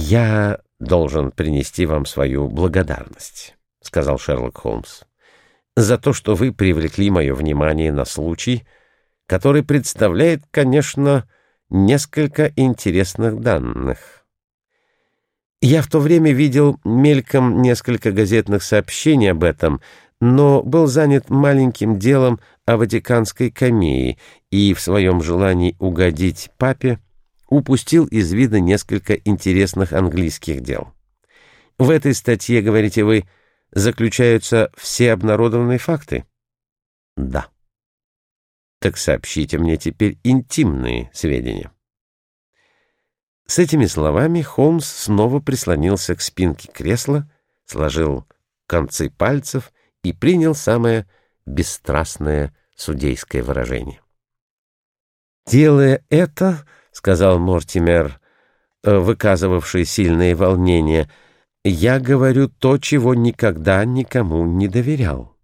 «Я должен принести вам свою благодарность», — сказал Шерлок Холмс, «за то, что вы привлекли мое внимание на случай, который представляет, конечно, несколько интересных данных. Я в то время видел мельком несколько газетных сообщений об этом, но был занят маленьким делом о Ватиканской камеи и в своем желании угодить папе упустил из вида несколько интересных английских дел. В этой статье, говорите вы, заключаются все обнародованные факты? Да. Так сообщите мне теперь интимные сведения. С этими словами Холмс снова прислонился к спинке кресла, сложил концы пальцев и принял самое бесстрастное судейское выражение. Делая это, — сказал Мортимер, э, выказывавший сильные волнения, — «я говорю то, чего никогда никому не доверял».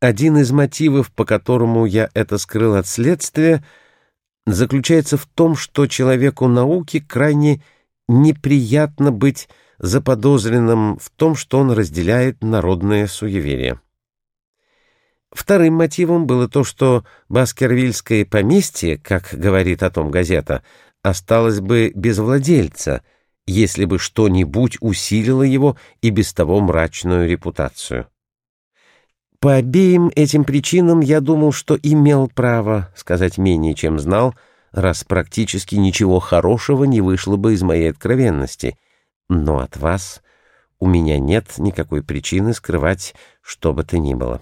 Один из мотивов, по которому я это скрыл от следствия, заключается в том, что человеку науки крайне неприятно быть заподозренным в том, что он разделяет народное суеверие. Вторым мотивом было то, что Баскервильское поместье, как говорит о том газета, осталось бы без владельца, если бы что-нибудь усилило его и без того мрачную репутацию. По обеим этим причинам я думал, что имел право сказать менее, чем знал, раз практически ничего хорошего не вышло бы из моей откровенности. Но от вас у меня нет никакой причины скрывать что бы то ни было.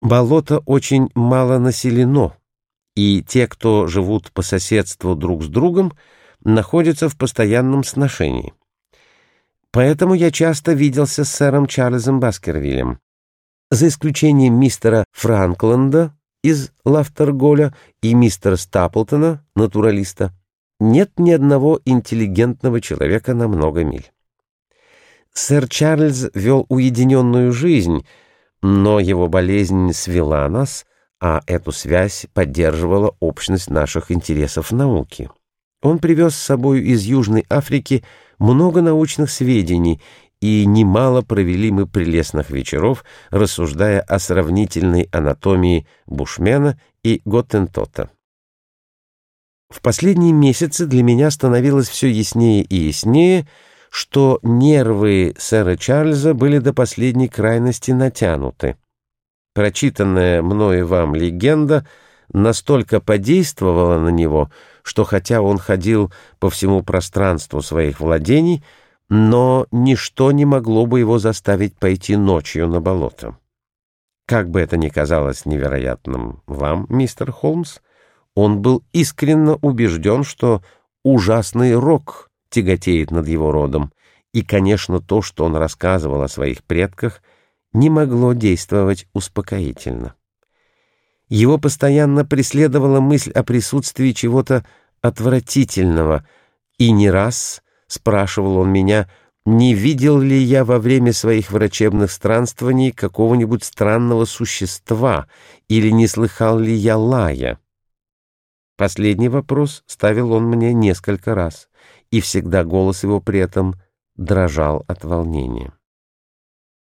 Болото очень мало населено, и те, кто живут по соседству друг с другом, находятся в постоянном сношении. Поэтому я часто виделся с сэром Чарльзом Баскервиллем. За исключением мистера Франкленда из Лафтерголя и мистера Стаплтона, натуралиста, нет ни одного интеллигентного человека на много миль. Сэр Чарльз вел уединенную жизнь — но его болезнь свела нас, а эту связь поддерживала общность наших интересов в науке. Он привез с собой из Южной Африки много научных сведений, и немало провели мы прелестных вечеров, рассуждая о сравнительной анатомии Бушмена и Готтентота. В последние месяцы для меня становилось все яснее и яснее, что нервы сэра Чарльза были до последней крайности натянуты. Прочитанная мною вам легенда настолько подействовала на него, что хотя он ходил по всему пространству своих владений, но ничто не могло бы его заставить пойти ночью на болото. Как бы это ни казалось невероятным вам, мистер Холмс, он был искренне убежден, что ужасный рок — тяготеет над его родом, и, конечно, то, что он рассказывал о своих предках, не могло действовать успокоительно. Его постоянно преследовала мысль о присутствии чего-то отвратительного, и не раз спрашивал он меня, не видел ли я во время своих врачебных странствований какого-нибудь странного существа или не слыхал ли я лая. Последний вопрос ставил он мне несколько раз и всегда голос его при этом дрожал от волнения.